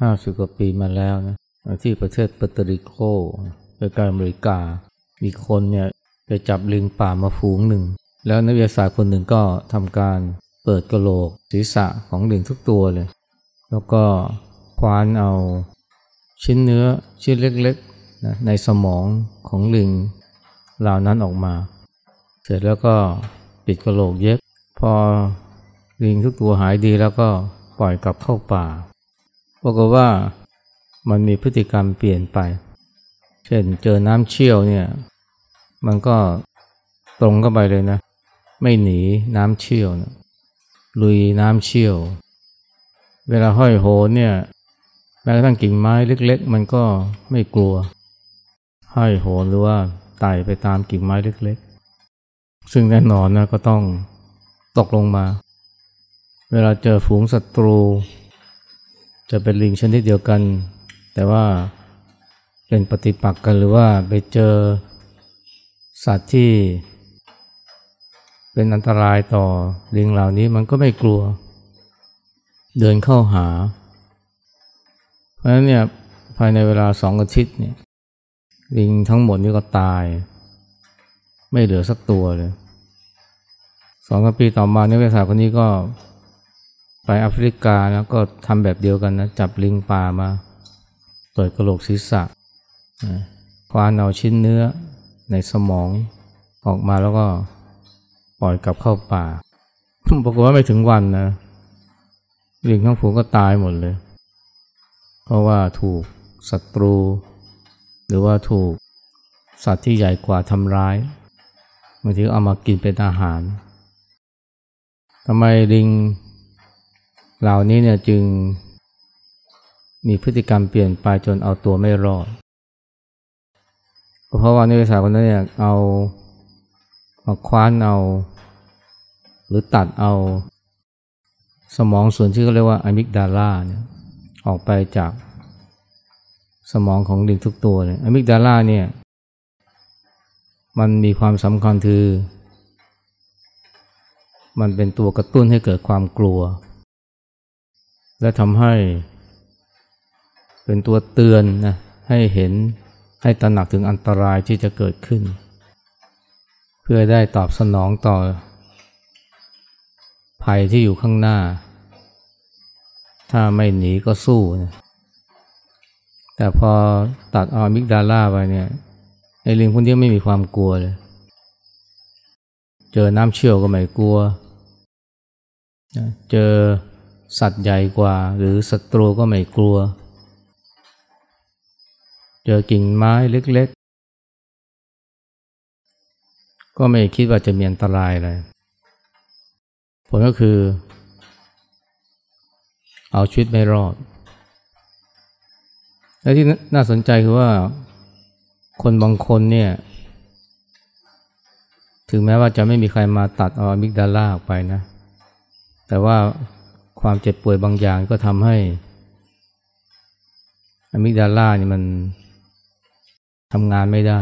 ห้าสิบกว่าปีมาแล้วนะที่ประเทศปอร์ตริโกใกล้อเมริกา มีคนเนี่ยไปจับลิงป่ามาฝูงหนึ่ง แล้วนักวิทยาศาสตร์คนหนึ่งก็ทำการเปิดกระโหลกศีรษะของลิงทุกตัวเลย แล้วก็คว้านเอาชิ้นเนื้อชิ้นเล็กๆนะในสมองของลิงเหล่านั้นออกมา เสร็จแล้วก็ปิดกระโหลกเย็บ พอลิงทุกตัวหายดีแล้วก็ปล่อยกลับเข้าป่า ปรากฏว่ามันมีพฤติกรรมเปลี่ยนไป เช่นเจอน้ำเชี่ยวเนี่ย มันก็ตรงเข้าไปเลยนะ ไม่หนีน้ำเชี่ยวนะลุยน้ำเชี่ยว เวลาห้อยโหนเนี่ย แม้กระทั่งกิ่งไม้เล็ก ๆ มันก็ไม่กลัว ห้อยโหนหรือว่าไต่ไปตามกิ่งไม้เล็ก ๆ ซึ่งแน่นอนนะก็ต้องตกลงมา เวลาเจอฝูงศัตรู จะเป็นลิงชนิดเดียวกัน แต่ว่าเป็นปฏิปักษ์กันหรือว่าไปเจอสัตว์ที่เป็นอันตรายต่อลิงเหล่านี้มันก็ไม่กลัว เดินเข้าหา เพราะฉะนั้นเนี่ยภายในเวลาสองอาทิตย์เนี่ยลิงทั้งหมดนี่ก็ตาย ไม่เหลือสักตัวเลยสองปีต่อมาเนักวิทยาศาสตร์คนนี้ก็ ไปแอฟริกาแล้วก็ทำแบบเดียวกันนะจับลิงป่ามา เปิดกระโหลกศีรษะควานเอาชิ้นเนื้อในสมองออกมาแล้วก็ปล่อยกลับเข้าป่าปรากฏว่าไม่ถึงวันนะลิงทั้งฝูงก็ตายหมดเลย เพราะว่าถูกศัตรู หรือว่าถูกสัตว์ที่ใหญ่กว่าทำร้ายบางทีเอามากินเป็นอาหารทำไมลิง เหล่านี้เนี่ยจึงมีพฤติกรรมเปลี่ยนไปจนเอาตัวไม่รอดเพราะว่านักวิทยาศาสตร์คนนั้นเนี่ยเอามาคว้านเอา หรือตัดเอาสมองส่วนที่เขาเรียกว่าอะมิกดาลาเนี่ยออกไปจากสมองของลิงทุกตัวเลยอะมิกดาลาเนี่ย มันมีความสำคัญคือ มันเป็นตัวกระตุ้นให้เกิดความกลัว และทำให้ เป็นตัวเตือนนะให้เห็นให้ตระหนักถึงอันตรายที่จะเกิดขึ้น เพื่อได้ตอบสนองต่อ ภัยที่อยู่ข้างหน้า ถ้าไม่หนีก็สู้นะแต่พอตัดอามิกดาล่าไปเนี่ยไอ้ลิงพวกนี้ไม่มีความกลัวเลย เจอน้ำเชี่ยวก็ไม่กลัว เจอ สัตว์ใหญ่กว่า หรือศัตรูก็ไม่กลัว เจอกิ่งไม้เล็กๆ ก็ไม่คิดว่าจะมีอันตรายอะไรผลก็คือ เอาชีวิตไม่รอด และที่น่าสนใจคือว่าคนบางคนเนี่ย ถึงแม้ว่าจะไม่มีใครมาตัดเอามิกดาล่าออกไปนะ แต่ว่า ความเจ็บป่วยบางอย่างก็ทำให้อะมิกดาล่านี่มันทำงานไม่ได้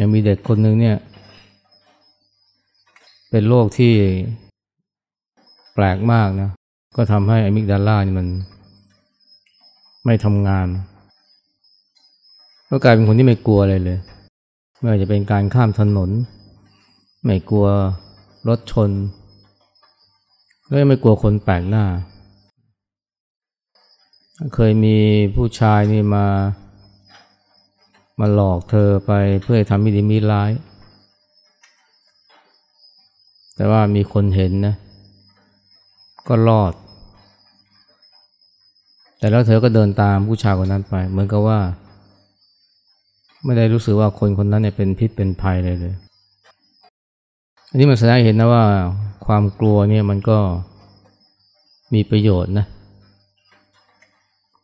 ยังมีเด็กคนหนึ่งเนี่ย เป็นโรคที่แปลกมากนะ ก็ทำให้อะมิกดาล่านี่มันไม่ทำงาน ก็กลายเป็นคนที่ไม่กลัวอะไรเลย ไม่ว่าจะเป็นการข้ามถนน ไม่กลัวรถชน ก็ไม่กลัวคนแปลกหน้า เคยมีผู้ชายนี่มา มาหลอกเธอไปเพื่อทำมิดีมิร้าย แต่ว่ามีคนเห็นนะ ก็รอด แต่แล้วเธอก็เดินตามผู้ชายคนนั้นไป เหมือนกับว่า ไม่ได้รู้สึกว่าคนคนนั้นเนี่ยเป็นพิษเป็นภัยเลยเลย อันนี้มันแสดงเห็นนะว่าความกลัวเนี่ยมันก็มีประโยชน์นะ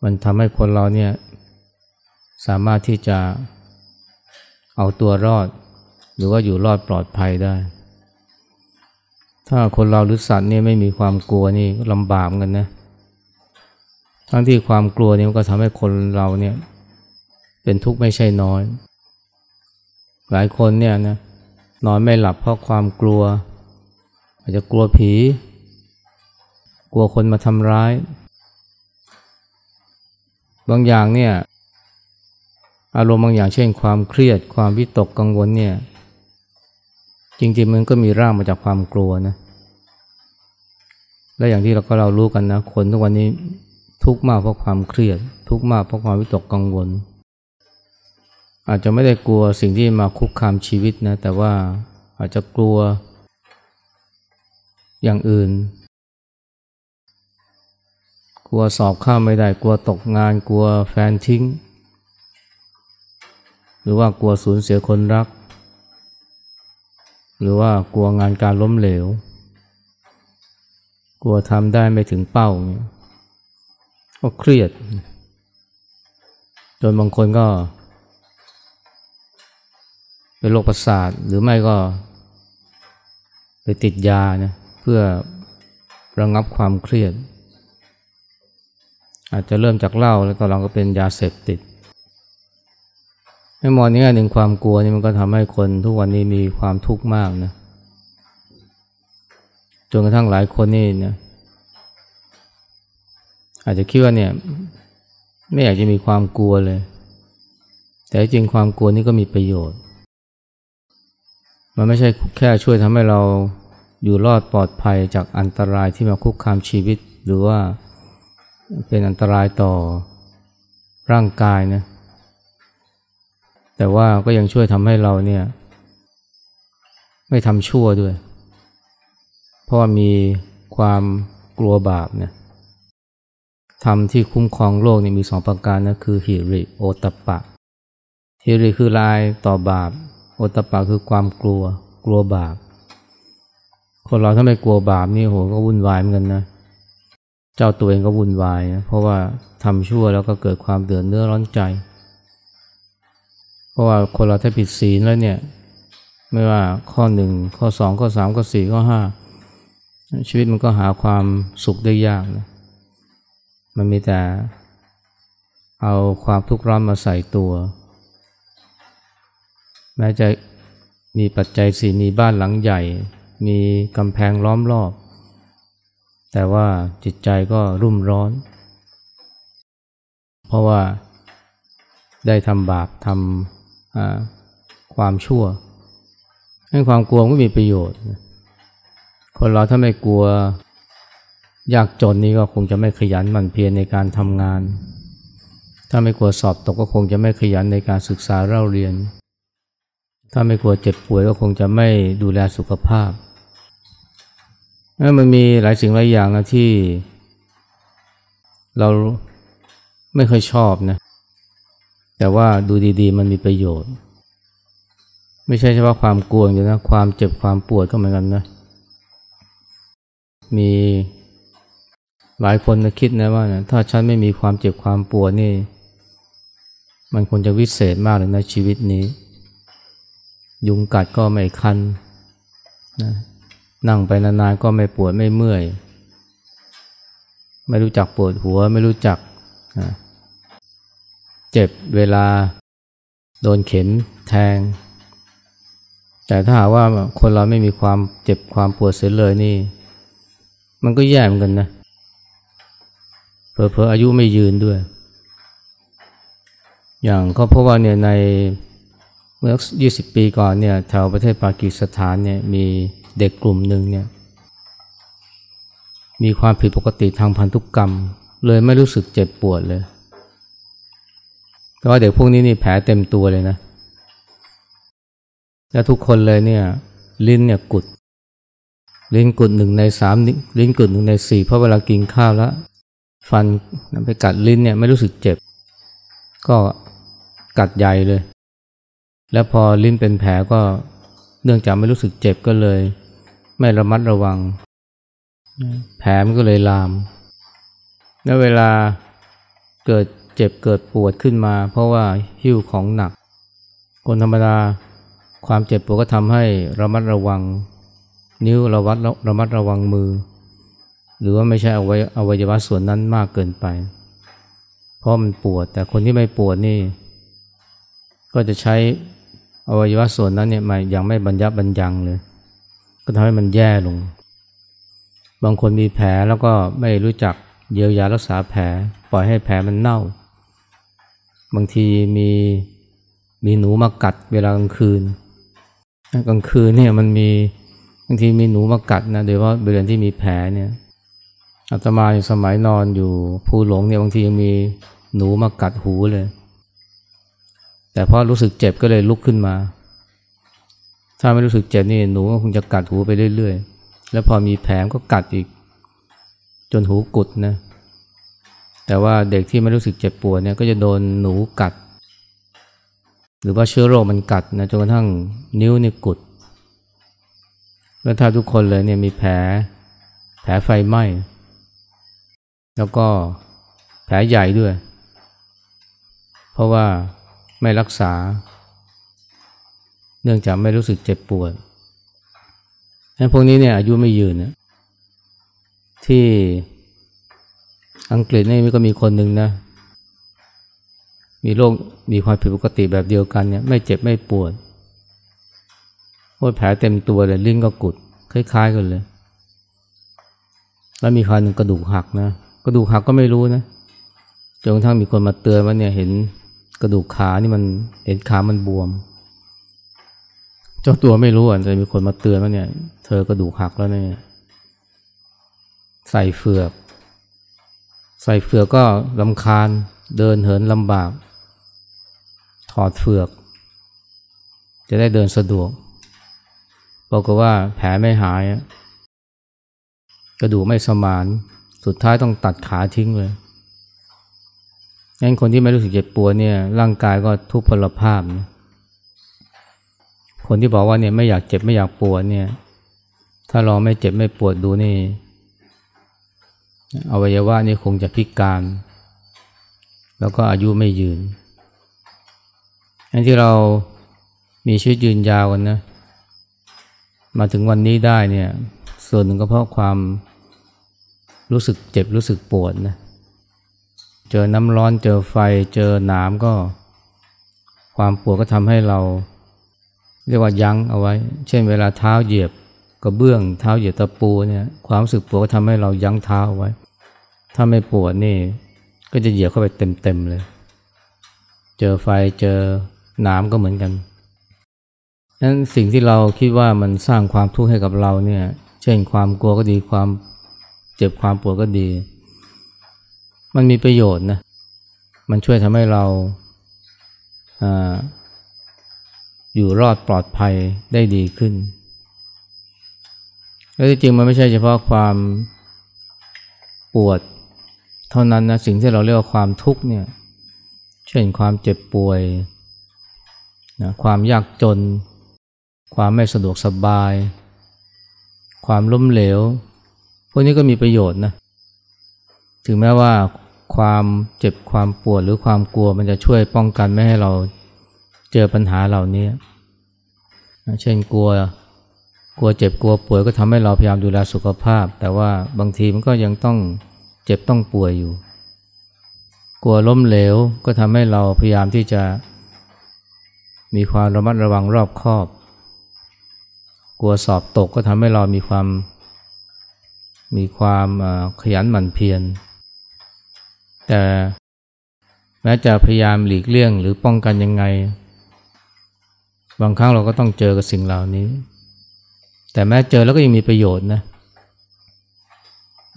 มันทำให้คนเราเนี่ยสามารถที่จะเอาตัวรอด หรือว่าอยู่รอดปลอดภัยได้ ถ้าคนเราหรือสัตว์เนี่ยไม่มีความกลัวนี่ลำบากกันนะ ทั้งที่ความกลัวนี่มันก็ทำให้คนเราเนี่ยเป็นทุกข์ไม่ใช่น้อย หลายคนเนี่ยนะ นอนไม่หลับเพราะความกลัว อาจจะกลัวผี กลัวคนมาทำร้าย บางอย่างเนี่ย อารมณ์บางอย่างเช่น ความเครียด ความวิตกกังวลเนี่ย จริงๆมันก็มีร่างมาจากความกลัวนะ และอย่างที่เราก็เรารู้กันนะ คนทุกวันนี้ทุกข์มากเพราะความเครียด ทุกข์มากเพราะความวิตกกังวล อาจจะไม่ได้กลัวสิ่งที่มาคุกคามชีวิตนะ แต่ว่าอาจจะกลัวอย่างอื่น กลัวสอบข้ามไม่ได้ กลัวตกงาน กลัวแฟนทิ้ง หรือว่ากลัวสูญเสียคนรัก หรือว่ากลัวงานการล้มเหลว กลัวทำได้ไม่ถึงเป้าเนี่ยก็เครียด จนบางคนก็ เป็นโรคประสาทหรือไม่ก็ไปติดยานะเพื่อระงับความเครียด อาจจะเริ่มจากเหล้าแล้วก็หลังก็เป็นยาเสพติดให้มองนี้หนึ่งความกลัวนี่มันก็ทำให้คนทุกวันนี้มีความทุกข์มากนะจนกระทั่งหลายคนนี่นะอาจจะคิดว่าเนี่ยไม่อยากจะมีความกลัวเลย แต่จริงความกลัวนี่ก็มีประโยชน์ มันไม่ใช่แค่ช่วยทำให้เราอยู่รอดปลอดภัยจากอันตรายที่มาคุกคามชีวิต หรือว่าเป็นอันตรายต่อร่างกายนะแต่ว่าก็ยังช่วยทำให้เราเนี่ย ไม่ทำชั่วด้วย เพราะว่ามีความกลัวบาปเนี่ยธรรมที่คุ้มครองโลกเนี่ยมีสองประการนะคือหิริโอตปะหิริคือลายต่อบาป โอตปะคือความกลัว กลัวบาป คนเราถ้าไม่กลัวบาปนี่โหก็วุ่นวายเหมือนกันนะ เจ้าตัวเองก็วุ่นวายนะเพราะว่าทำชั่วแล้วก็เกิดความเดือดเนื้อร้อนใจ เพราะว่าคนเราถ้าผิดศีลแล้วเนี่ย ไม่ว่าข้อหนึ่งข้อสองข้อสามข้อสี่ข้อห้าชีวิตมันก็หาความสุขได้ยากนะ มันมีแต่เอาความทุกข์ร้อนมาใส่ตัว แม้จะมีปัจจัยสี่มีบ้านหลังใหญ่ มีกำแพงล้อมรอบ แต่ว่าจิตใจก็รุ่มร้อน เพราะว่าได้ทำบาปทำความชั่ว ให้ความกลัวก็มีประโยชน์ คนเราถ้าไม่กลัวยากจนนี่ก็คงจะไม่ขยันหมั่นเพียรในการทำงาน ถ้าไม่กลัวสอบตกก็คงจะไม่ขยันในการศึกษาเล่าเรียน ถ้าไม่กลัวเจ็บป่วยก็คงจะไม่ดูแลสุขภาพมันมีหลายสิ่งหลายอย่างนะที่ เราไม่เคยชอบนะ แต่ว่าดูดีๆ มันมีประโยชน์ ไม่ใช่เฉพาะความกลัวอย่างนะ ความเจ็บความปวดก็เหมือนกันนะ มีหลายคนนะคิดนะว่านะถ้าฉันไม่มีความเจ็บความปวดนี่ มันคงจะวิเศษมากเลยในชีวิตนี้ ยุงกัดก็ไม่คันนะนั่งไปนานๆก็ไม่ปวดไม่เมื่อย ไม่รู้จักปวดหัวไม่รู้จักนะเจ็บเวลาโดนเข็มแทง แต่ถ้าหากว่าคนเราไม่มีความเจ็บความปวดเสียเลยนี่ มันก็แย่เหมือนกันนะเพอเพออายุไม่ยืนด้วย อย่างเขาพบว่าเนี่ยใน มื่อ 20 ปีก่อนเนี่ยแถวประเทศปากีสถานเนี่ยมีเด็กกลุ่มหนึ่งเนี่ยมีความผิดปกติทางพันธุกกรรม เลยไม่รู้สึกเจ็บปวดเลย แต่ว่าเด็กพวกนี้นี่แผลเต็มตัวเลยนะ และทุกคนเลยเนี่ยลิ้นเนี่ยกุด ลิ้นกุดหนึ่งในสามลิ้นกุดหนึ่งในสี่เพราะเวลากินข้าวแล้ว ฟันไปกัดลิ้นเนี่ยไม่รู้สึกเจ็บ ก็กัดใหญ่เลย แล้วพอลิ้นเป็นแผลก็เนื่องจากไม่รู้สึกเจ็บก็เลย ไม่ระมัดระวัง แผลมันก็เลยลาม แล้วเวลาเกิดเจ็บเกิดปวดขึ้นมา เพราะว่าหิ้วของหนัก คนธรรมดาความเจ็บปวดก็ทำให้ระมัดระวัง นิ้วระวัดระมัดระวังมือ หรือว่าไม่ใช่อวัยอวัยวะส่วนนั้นมากเกินไป เพราะมันปวดแต่คนที่ไม่ปวดนี่ ก็จะใช้ อวัยวะส่วนนั้นเนี่ยมาอย่างไม่บรรยับบรรยังเลย ก็ทำให้มันแย่ลง บางคนมีแผลแล้วก็ไม่รู้จักเยียวยารักษาแผล ปล่อยให้แผลมันเน่า บางทีมีมีหนูมากัดเวลากลางคืน กลางคืนเนี่ยมันมีบางทีมีหนูมากัดนะโดยเฉพาะบริเวณที่มีแผลเนี่ยอาตมาสมัยนอนอยู่ภูหลงเนี่ยบางทียังมีหนูมากัดหูเลย แต่พอรู้สึกเจ็บก็เลยลุกขึ้นมา ถ้าไม่รู้สึกเจ็บนี่หนูก็คงจะกัดหูไปเรื่อยๆ แล้วพอมีแผลก็กัดอีก จนหูกุดนะ แต่ว่าเด็กที่ไม่รู้สึกเจ็บปวดเนี่ยก็จะโดนหนูกัด หรือว่าเชื้อโรคมันกัดนะจนกระทั่งนิ้วนี่กุด แล้วถ้าทุกคนเลยเนี่ยมีแผลแผลไฟไหม้ แล้วก็แผลใหญ่ด้วย เพราะว่า ไม่รักษา เนื่องจากไม่รู้สึกเจ็บปวดพวกนี้เนี่ยอายุไม่ยืนนะที่อังกฤษนี่ก็มีคนหนึ่งนะ มีโรคมีความผิดปกติแบบเดียวกันเนี่ยไม่เจ็บไม่ปวดโอ้แผลเต็มตัวเลยลิ้นก็กุด คล้ายๆกันเลย แล้วมีคราวหนึ่งกระดูกหักนะ กระดูกหักก็ไม่รู้นะจนกระทั่งมีคนมาเตือนว่าเนี่ยเห็น กระดูกขานี่มันเห็นขามันบวม เจ้าตัวไม่รู้อะแต่มีคนมาเตือนว่าเนี่ย เธอกระดูกหักแล้วเนี่ยใส่เฟือก ใส่เฟือกก็ลำคาญ เดินเหินลำบาก ถอดเฟือก จะได้เดินสะดวกบอกว่าแผลไม่หาย กระดูกไม่สมาน สุดท้ายต้องตัดขาทิ้งเลย งั้นคนที่ไม่รู้สึกเจ็บปวดเนี่ยร่างกายก็ทุพพลภาพนะคนที่บอกว่าเนี่ยไม่อยากเจ็บไม่อยากปวดเนี่ย ถ้าลองไม่เจ็บไม่ปวดดูนี่อวัยวะนี่คงจะพิการ แล้วก็อายุไม่ยืนอันที่เรามีชีวิตยืนยาวกันนะมาถึงวันนี้ได้เนี่ย ส่วนหนึ่งก็เพราะความรู้สึกเจ็บรู้สึกปวดนะ เจอน้ำร้อนเจอไฟเจอหนามก็ ความปวดก็ทำให้เรา เรียกว่ายั้งเอาไว้ เช่นเวลาเท้าเหยียบกระเบื้องเท้าเหยียบตะปูเนี่ยความรู้สึกปวดก็ทำให้เรายั้งเท้าเอาไว้ ถ้าไม่ปวดนี่ก็จะเหยียบเข้าไปเต็มๆเลย เจอไฟเจอหนามก็เหมือนกันนั้นสิ่งที่เราคิดว่ามันสร้างความทุกข์ให้กับเราเนี่ย เช่นความกลัวก็ดีความเจ็บความปวดก็ดี มันมีประโยชน์นะ มันช่วยทำให้เราอยู่รอดปลอดภัยได้ดีขึ้น แล้วจริงมันไม่ใช่เฉพาะความปวด เท่านั้นนะสิ่งที่เราเรียกว่าความทุกข์เนี่ย เช่นความเจ็บป่วยนะความยากจน ความไม่สะดวกสบาย ความล้มเหลว พวกนี้ก็มีประโยชน์นะ ถึงแม้ว่า ความเจ็บความปวดหรือความกลัวมันจะช่วยป้องกันไม่ให้เราเจอปัญหาเหล่านี้ เช่นกลัวกลัวเจ็บกลัวป่วยก็ทำให้เราพยายามดูแลสุขภาพ แต่ว่าบางทีมันก็ยังต้องเจ็บต้องป่วยอยู่ กลัวล้มเหลวก็ทำให้เราพยายามที่จะมีความระมัดระวังรอบคอบ กลัวสอบตกก็ทำให้เรามีความมีความขยันหมั่นเพียร แต่แม้จะพยายามหลีกเลี่ยงหรือป้องกันยังไง บางครั้งเราก็ต้องเจอกับสิ่งเหล่านี้ แต่แม้เจอแล้วก็ยังมีประโยชน์นะ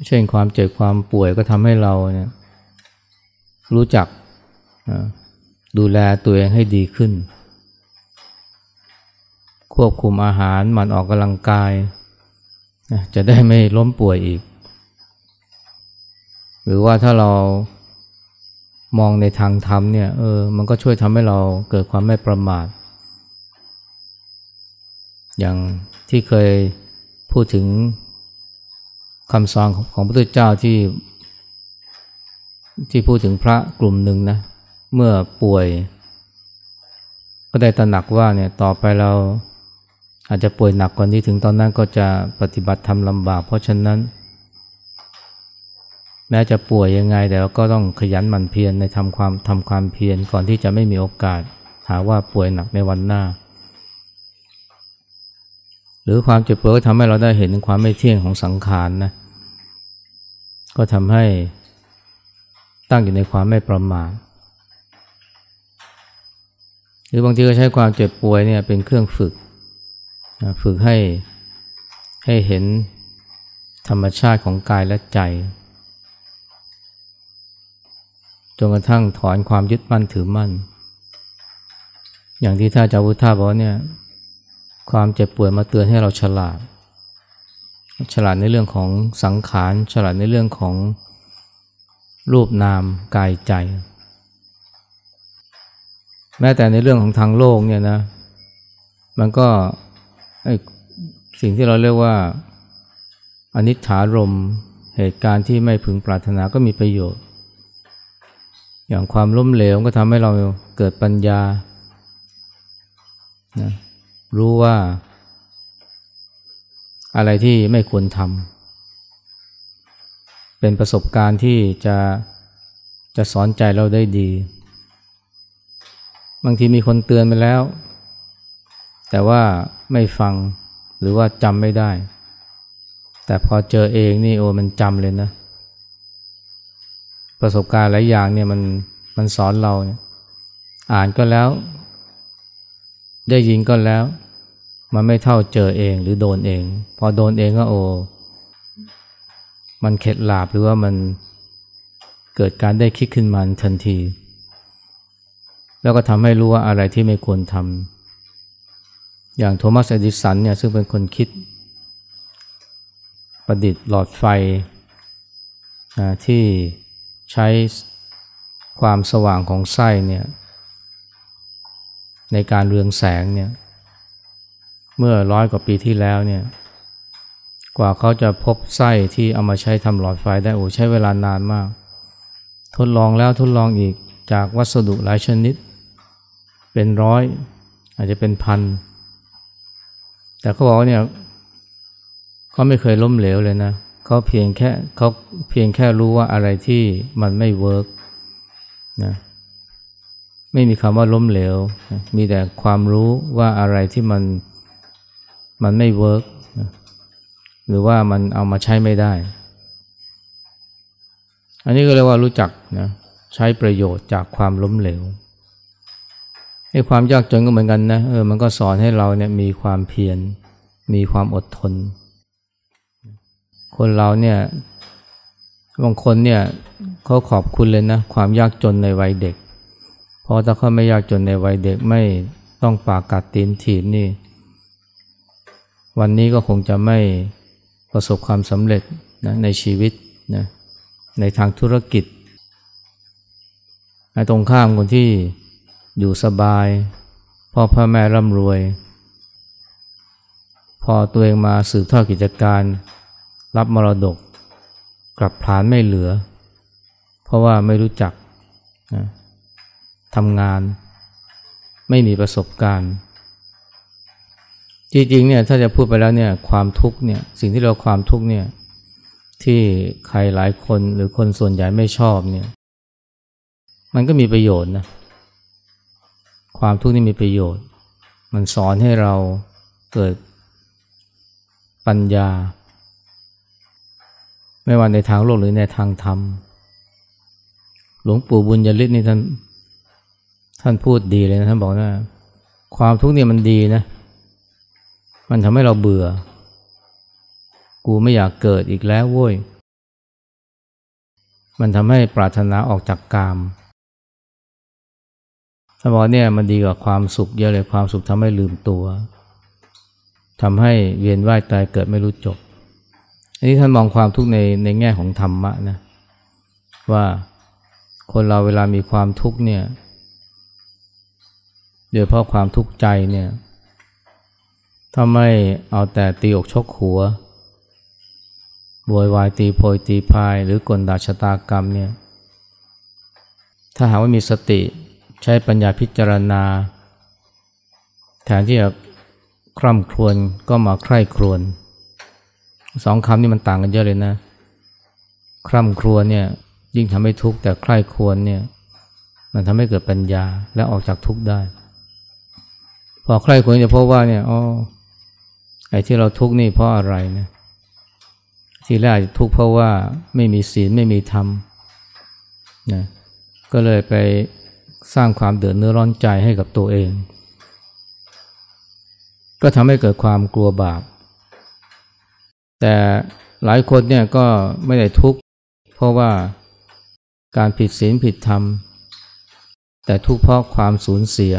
เช่นความเจ็บความป่วยก็ทำให้เราเนี่ยรู้จักดูแลตัวเองให้ดีขึ้น ควบคุมอาหารมันออกกำลังกาย จะได้ไม่ล้มป่วยอีก หรือว่าถ้าเรา มองในทางธรรมเนี่ยเออมันก็ช่วยทำให้เราเกิดความไม่ประมาท อย่างที่เคยพูดถึงคำสอนของพระพุทธเจ้าที่ ที่พูดถึงพระกลุ่มหนึ่งนะเมื่อป่วย ก็ได้ตระหนักว่าเนี่ยต่อไปเราอาจจะป่วยหนักกว่านี้ถึงตอนนั้นก็จะปฏิบัติทำลำบาก เพราะฉะนั้น แม้จะป่วยยังไงแต่ก็ต้องขยันหมั่นเพียรในทำความทำความเพียรก่อนที่จะไม่มีโอกาส หาว่าป่วยหนักในวันหน้า หรือความเจ็บป่วยก็ทำให้เราได้เห็นความไม่เที่ยงของสังขารนนะก็ทำให้ตั้งอยู่ในความไม่ประมาทหรือบางทีก็ใช้ความเจ็บป่วยเนี่ยเป็นเครื่องฝึก ฝึกให้ให้เห็นธรรมชาติของกายและใจ จนกระทั่งถอนความยึดมั่นถือมั่น อย่างที่ท่านจาวุฒาบอกเนี่ย ความเจ็บป่วยมาเตือนให้เราฉลาด ฉลาดในเรื่องของสังขาร ฉลาดในเรื่องของรูปนามกายใจ แม้แต่ในเรื่องของทางโลกเนี่ยนะ มันก็สิ่งที่เราเรียกว่าอนิจฐารมเหตุการณ์ที่ไม่พึงปรารถนาก็มีประโยชน์ อย่างความล้มเหลวก็ทำให้เราเกิดปัญญานะรู้ว่า อะไรที่ไม่ควรทำเป็นประสบการณ์ที่จะจะสอนใจเราได้ดี บางทีมีคนเตือนไปแล้ว แต่ว่าไม่ฟังหรือว่าจำไม่ได้ แต่พอเจอเองนี่โอ้มันจำเลยนะ ประสบการณ์หลายอย่างเนี่ยมันมันสอนเราเนี่ยอ่านก็แล้ว ได้ยินก็แล้ว มันไม่เท่าเจอเองหรือโดนเอง พอโดนเองก็โอ้มันเข็ดหลาบหรือว่ามันเกิดการได้คิดขึ้นมาทันที แล้วก็ทำให้รู้ว่าอะไรที่ไม่ควรทำอย่างโทมัสเอดิสันเนี่ยซึ่งเป็นคนคิด ประดิษฐ์หลอดไฟที่ ใช้ความสว่างของไส้เนี่ยในการเรืองแสงเนี่ยเมื่อร้อยกว่าปีที่แล้วเนี่ยกว่าเขาจะพบไส้ที่เอามาใช้ทำหลอดไฟได้โอ้ใช้เวลานานมาก ทดลองแล้วทดลองอีกจากวัสดุหลายชนิด เป็นร้อย อาจจะเป็นพัน แต่เขาบอกว่าเนี่ยเขาไม่เคยล้มเหลวเลยนะเขาเพียงแค่เขาเพียงแค่รู้ว่าอะไรที่มันไม่เวิร์กนะไม่มีคำว่าล้มเหลว มีแต่ความรู้ว่าอะไรที่มันมันไม่เวิร์กหรือว่ามันเอามาใช้ไม่ได้ อันนี้ก็เรียกว่ารู้จักนะใช้ประโยชน์จากความล้มเหลวไอ้ความยากจนก็เหมือนกันนะเออมันก็สอนให้เราเนี่ยมีความเพียรมีความอดทน คนเราเนี่ยบางคนเนี่ยเขาขอบคุณเลยนะความยากจนในวัยเด็ก เพราะถ้าเขาไม่ยากจนในวัยเด็กไม่ต้องปากกัดตีนถีบนี่ วันนี้ก็คงจะไม่ประสบความสำเร็จนะในชีวิตนะในทางธุรกิจตรงข้ามคนที่อยู่สบายพ่อพ่อแม่ร่ำรวย พอตัวเองมาสืบทอดกิจการ รับมรดก กลับผลานไม่เหลือ เพราะว่าไม่รู้จักนะทำงาน ไม่มีประสบการณ์ จริงๆเนี่ยถ้าจะพูดไปแล้วเนี่ยความทุกข์เนี่ยสิ่งที่เราความทุกข์เนี่ยที่ใครหลายคนหรือคนส่วนใหญ่ไม่ชอบเนี่ยมันก็มีประโยชน์นะความทุกข์นี่มีประโยชน์ มันสอนให้เราเกิดปัญญา ไม่ว่าในทางโลกหรือในทางธรรม หลวงปู่บุญยฤทธิ์นี่ท่านท่านพูดดีเลยนะท่านบอกว่าความทุกข์เนี่ยมันดีนะ มันทำให้เราเบื่อ กูไม่อยากเกิดอีกแล้วเว้ย มันทำให้ปรารถนาออกจากกามท่านบอกเนี่ยมันดีกว่าความสุขเยอะเลยความสุขทำให้ลืมตัวทำให้เวียนว่ายตายเกิดไม่รู้จบ อันนี้ท่านมองความทุกข์ในในแง่ของธรรมะนะว่าคนเราเวลามีความทุกข์เนี่ยโดยเพราะความทุกข์ใจเนี่ยถ้าไม่เอาแต่ตีอกชกหัวบวยวายตีโพยตีพายหรือกลดาชะตากรรมเนี่ยถ้าหากว่ามีสติใช้ปัญญาพิจารณา แทนที่จะคร่ำครวญก็มาใคร่ครวญ สองคำนี่มันต่างกันเยอะเลยนะ คร่ำครวญเนี่ย ยิ่งทำให้ทุกข์แต่ใคร่ครวญเนี่ย มันทำให้เกิดปัญญาและออกจากทุกข์ได้ พอใคร่ครวญจะพบว่าเนี่ยอ๋อไอ้ที่เราทุกข์นี่เพราะอะไรนะทีแรกทุกข์เพราะว่าไม่มีศีลไม่มีธรรมนะก็เลยไปสร้างความเดือดเนื้อร้อนใจให้กับตัวเอง ก็ทำให้เกิดความกลัวบาป แต่หลายคนเนี่ยก็ไม่ได้ทุกข์เพราะว่าการผิดศีลผิดธรรม แต่ทุกข์เพราะความสูญเสีย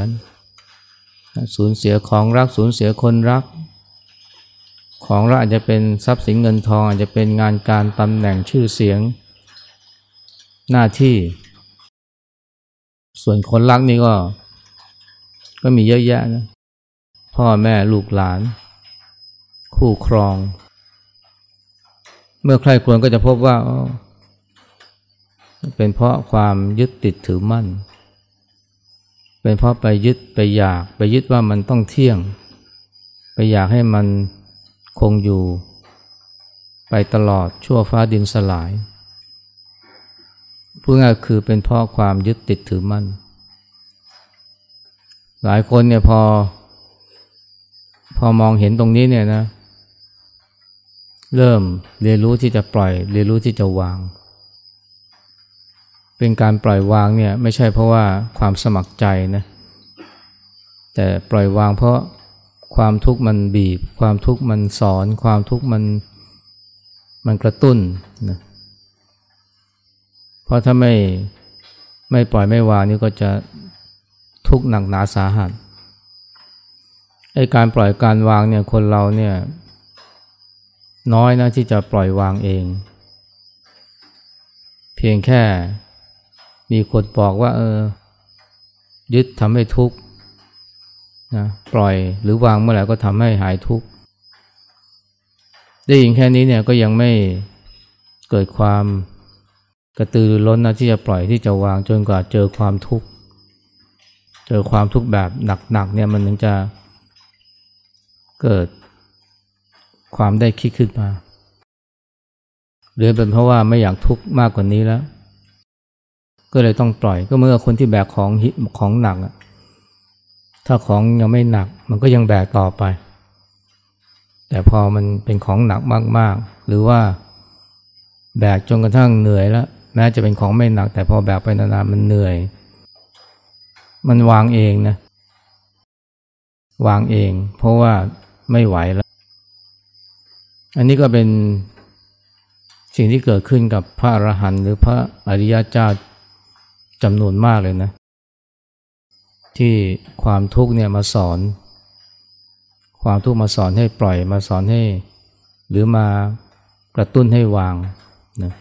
สูญเสียของรักสูญเสียคนรัก ของรักอาจจะเป็นทรัพย์สินเงินทอง อาจจะเป็นงานการตำแหน่งชื่อเสียง หน้าที่ ส่วนคนรักนี่ก็ ก็มีเยอะแยะนะพ่อแม่ลูกหลาน คู่ครอง เมื่อใครควรก็จะพบว่า เป็นเพราะความยึดติดถือมั่น เป็นเพราะไปยึดไปอยาก ไปยึดว่ามันต้องเที่ยง ไปอยากให้มันคงอยู่ ไปตลอดชั่วฟ้าดินสลายพูดง่ายคือเป็นเพราะความยึดติดถือมั่น หลายคนเนี่ยพอ พอมองเห็นตรงนี้เนี่ยนะเเริ่มเรียนรู้ที่จะปล่อย เรียนรู้ที่จะวาง เป็นการปล่อยวางเนี่ยไม่ใช่เพราะว่าความสมัครใจนะแต่ปล่อยวางเพราะความทุกข์มันบีบ ความทุกข์มันสอน ความทุกข์มันมันกระตุ้นนะเพราะถ้าไม่ไม่ปล่อยไม่วางนี่ก็จะทุกข์หนักหนาสาหัสไอการปล่อยการวางเนี่ยคนเราเนี่ย น้อยนะที่จะปล่อยวางเอง เพียงแค่มีคนบอกว่า เออ ยึดทำให้ทุกข์นะปล่อยหรือวางเมื่อไหร่ก็ทำให้หายทุกข์ได้ยินแค่นี้เนี่ยก็ยังไม่เกิดความกระตือรือร้นนะที่จะปล่อยที่จะวางจนกว่าเจอความทุกข์เจอความทุกข์แบบหนักๆเนี่ยมันถึงจะเกิด ความได้คิดขึ้นมา หรือเป็นเพราะว่าไม่อยากทุกข์มากกว่านี้แล้ว ก็เลยต้องปล่อยก็เมื่อคนที่แบกของของหนักถ้าของยังไม่หนัก มันก็ยังแบกต่อไป แต่พอมันเป็นของหนักมากๆ หรือว่าแบกจนกระทั่งเหนื่อยแล้ว แม้จะเป็นของไม่หนัก แต่พอแบกไปนานๆมันเหนื่อย มันวางเองนะ วางเอง เพราะว่าไม่ไหวแล้ว อันนี้ก็เป็นสิ่งที่เกิดขึ้นกับพระอรหันต์หรือพระอริยเจ้าจำนวนมากเลยนะ ที่ความทุกข์เนี่ยมาสอน ความทุกข์มาสอนให้ปล่อยมาสอนให้ หรือมากระตุ้นให้วางนะ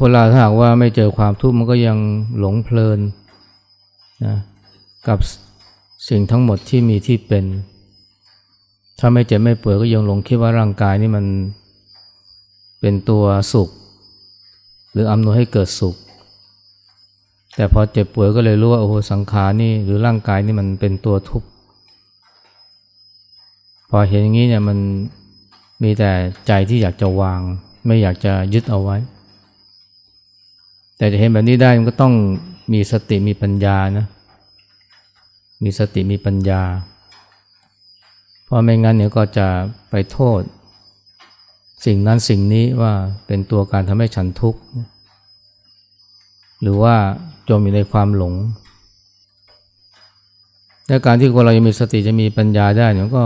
คนเราถ้าหากว่าไม่เจอความทุกข์มันก็ยังหลงเพลินนะกับสิ่งทั้งหมดที่มีที่เป็น ถ้าไม่เจ็บไม่ป่วยก็ยังหลงคิดว่าร่างกายนี่มันเป็นตัวสุข หรืออำนวยให้เกิดสุข แต่พอเจ็บป่วยก็เลยรู้ว่าโอ้โหสังขารนี่หรือร่างกายนี่มันเป็นตัวทุกข์พอเห็นอย่างนี้เนี่ยมันมีแต่ใจที่อยากจะวาง ไม่อยากจะยึดเอาไว้ แต่จะเห็นแบบนี้ได้มันก็ต้องมีสติมีปัญญานะมีสติมีปัญญา ราะไม่งั้นเนี่ยก็จะไปโทษ สิ่งนั้นสิ่งนี้ว่าเป็นตัวการทำให้ฉันทุกข์ หรือว่าจมอยู่ในความหลงและการที่คนเราจะมีสติจะมีปัญญาได้เนี่ยก็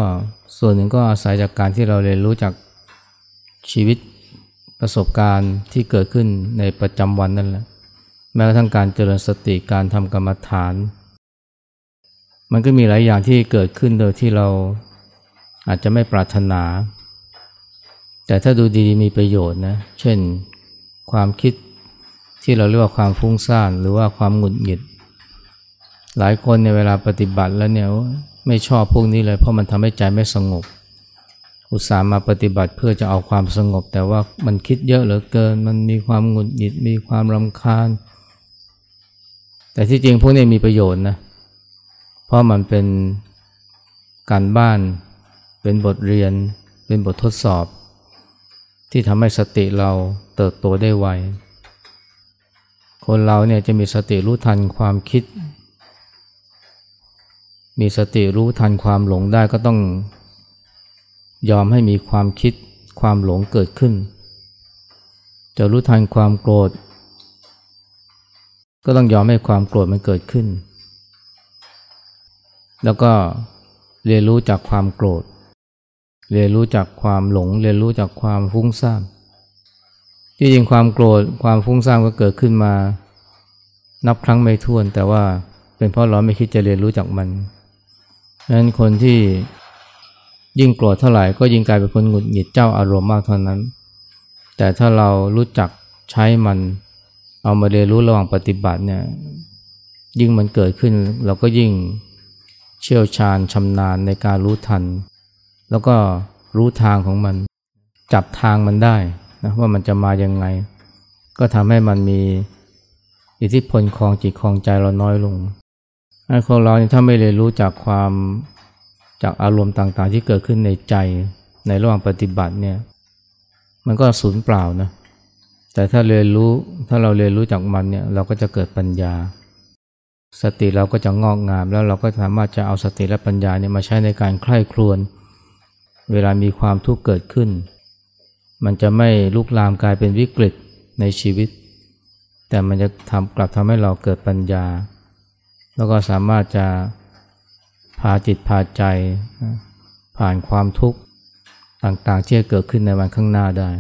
ส่วนหนึ่งก็อาศัยจากการที่เราเรียนรู้จากชีวิตประสบการณ์ที่เกิดขึ้นในประจำวันนั่นแหละแม้กระทั่งการเจริญสติการทำกรรมฐาน มันก็มีหลายอย่างที่เกิดขึ้นโดยที่เรา อาจจะไม่ปรารถนา แต่ถ้าดูดีมีประโยชน์นะ เช่นความคิดที่เราเรียกว่าความฟุ้งซ่านหรือว่าความหงุดหงิด หลายคนในเวลาปฏิบัติแล้วเนี่ยไม่ชอบพวกนี้เลยเพราะมันทำให้ใจไม่สงบ อุตส่าห์มาปฏิบัติเพื่อจะเอาความสงบ แต่ว่ามันคิดเยอะเหลือเกิน มันมีความหงุดหงิดมีความรำคาญ แต่ที่จริงพวกนี้มีประโยชน์นะเพราะมันเป็นการบ้าน เป็นบทเรียน เป็นบททดสอบ ที่ทำให้สติเราเติบโตได้ไว คนเราเนี่ยจะมีสติรู้ทันความคิด มีสติรู้ทันความหลงได้ก็ต้องยอมให้มีความคิดความหลงเกิดขึ้น จะรู้ทันความโกรธ ก็ต้องยอมให้ความโกรธมันเกิดขึ้น แล้วก็เรียนรู้จากความโกรธ เรียนรู้จากความหลง เรียนรู้จากความฟุ้งซ่านที่จริงความโกรธความฟุ้งซ่านก็เกิดขึ้นมา นับครั้งไม่ถ้วน แต่ว่าเป็นเพราะเราไม่คิดจะเรียนรู้จากมันนั้นคนที่ยิ่งโกรธเท่าไหร่ก็ยิ่งกลายเป็นคนหงุดหงิดเจ้าอารมณ์มากเท่านั้น แต่ถ้าเรารู้จักใช้มัน เอามาเรียนรู้ระหว่างปฏิบัติเนี่ยยิ่งมันเกิดขึ้นเราก็ยิ่งเชี่ยวชาญชำนาญในการรู้ทัน แล้วก็รู้ทางของมัน จับทางมันได้นะว่ามันจะมายังไง ก็ทำให้มันมีอิทธิพลคลองจิตคลองใจเราน้อยลงไอ้คนเราถ้าไม่เรียนรู้จากความจากอารมณ์ต่างๆ ที่เกิดขึ้นในใจในระหว่างปฏิบัติเนี่ยมันก็สูญเปล่านะแต่ถ้าเรียนรู้ถ้าเราเรียนรู้จากมันเนี่ยเราก็จะเกิดปัญญา สติเราก็จะงอกงามแล้วเราก็สามารถจะเอาสติและปัญญาเนี่ยมาใช้ในการใคร่ครวญ เวลามีความทุกข์เกิดขึ้น มันจะไม่ลุกลามกลายเป็นวิกฤตในชีวิต แต่มันจะทำกลับทำให้เราเกิดปัญญา แล้วก็สามารถจะพาจิตพาใจ ผ่านความทุกข์ต่างๆที่จะเกิดขึ้นในวันข้างหน้าได้